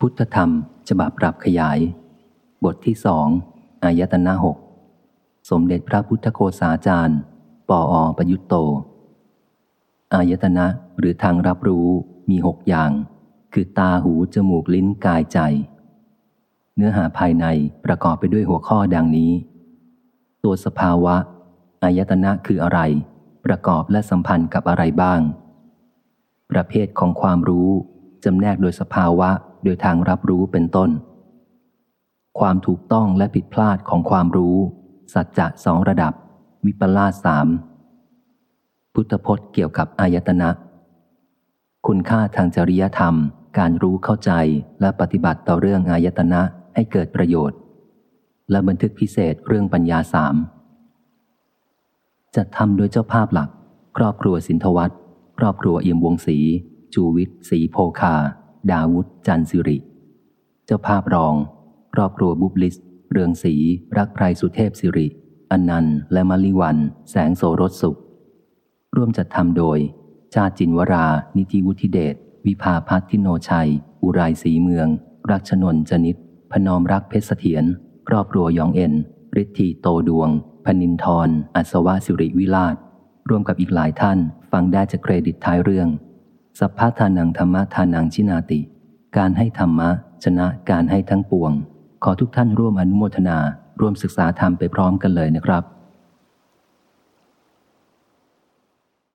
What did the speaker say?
พุทธธรรม ฉบับปรับขยาย บทที่สองอายตนะหกสมเด็จพระพุทธโคสาจารย์ ปออประยุตโต อายตนะหรือทางรับรู้มีหกอย่าง คือตาหูจมูกลิ้นกายใจ เนื้อหาภายในประกอบไปด้วยหัวข้อดังนี้ ตัวสภาวะ อายตนะคืออะไร ประกอบและสัมพันธ์กับอะไรบ้าง ประเภทของความรู้จำแนกโดยสภาวะ โดยทางรับรู้เป็นต้น ความถูกต้องและผิดพลาดของความรู้ สัจจะสองระดับ วิปลาสสามพุทธพจน์เกี่ยวกับอายตนะ คุณค่าทางจริยธรรม การรู้เข้าใจและปฏิบัติต่อเรื่องอายตนะให้เกิดประโยชน์ และบันทึกพิเศษเรื่องปัญญาสามจัดทำโดยเจ้าภาพหลัก ครอบครัวสินทวัตครอบครัวเอี่ยมวงศรีจูวิทย์ศรีโพคา ดาวุฒจันสิริ เจ้าภาพรอง ครอบครัวบุบลิส เรืองศรีรักไพรสุเทพสิริอนันต์และมลิวัน แสงโสรสสุข ร่วมจัดทำโดย ชาติจินวรา นิติวุฒิเดช วิภาพัฒทิโนชัย อุไรศรีเมือง รักชนนจนิต พนอมรักเพชรเสถียรครอบครัวยองเอ็นฤทธีโตดวง พนินทรอัศวะสิริวิลาศร่วมกับอีกหลายท่าน ฟังได้จากเครดิตท้ายเรื่อง สัพพะทานังธรรมะทานังชินาติ การให้ธรรมะ ชนะการให้ทั้งปวง ขอทุกท่านร่วมอนุโมทนา ร่วมศึกษาธรรมไปพร้อมกันเลยนะครับ